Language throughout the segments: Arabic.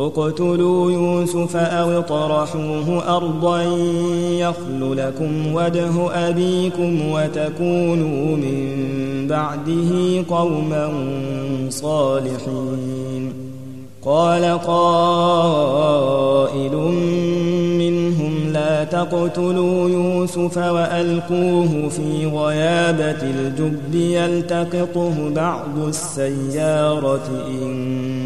اقتلوا يوسف أو اطرحوه أرضا يخل لكم وجه أبيكم وتكونوا من بعده قوما صالحين. قال قائل منهم لا تقتلوا يوسف وألقوه في غيابة الجب يلتقطه بعض السيارة إن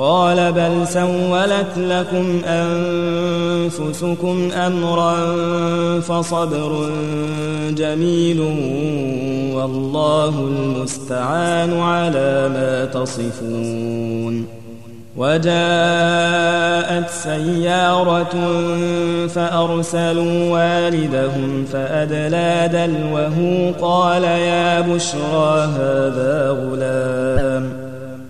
قال بل سولت لكم أنفسكم أمرا فصبر جميل والله المستعان على ما تصفون وجاءت سيارة فأرسلوا والدهم فأدلى دلوه قال يا بشرى هذا غلام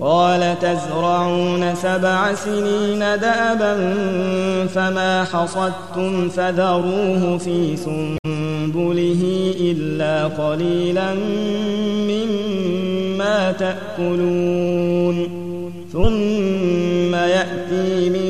قال تزرعون سبع سنين دأبا فما حصدتم فذروه في سنبله إلا قليلا مما تأكلون ثم يأتي من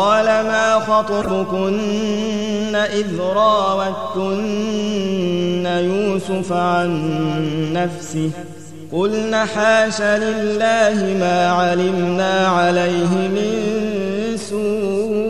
قال ما خطبكن إذ راوتن يوسف عن نفسه قلن حاش لله ما علمنا عليه من سوء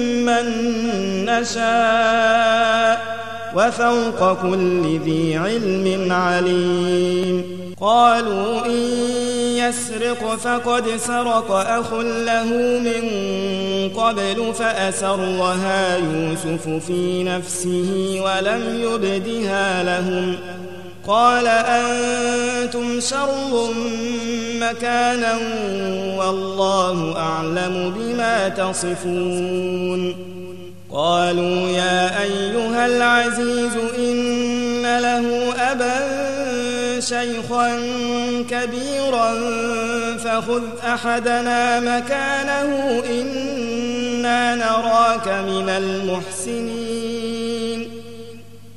من نشاء وفوق كل ذي علم عليم. قالوا إن يسرق فقد سرق أخ له من قبل فأسرها يوسف في نفسه ولم يبدها لهم. قال أنتم شر مكانا والله أعلم بما تصفون. قالوا يا أيها العزيز إن له أبا شيخا كبيرا فخذ أحدنا مكانه إنا نراك من المحسنين.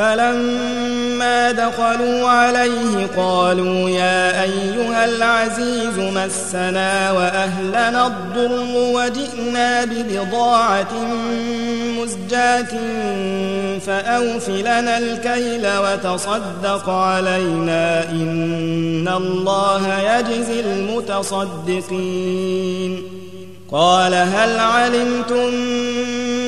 فلما دخلوا عليه قالوا يا أيها العزيز مسنا وأهلنا الضر وجئنا ببضاعة مزجاة فأوف لنا الكيل وتصدق علينا إن الله يجزي المتصدقين قال هل علمتم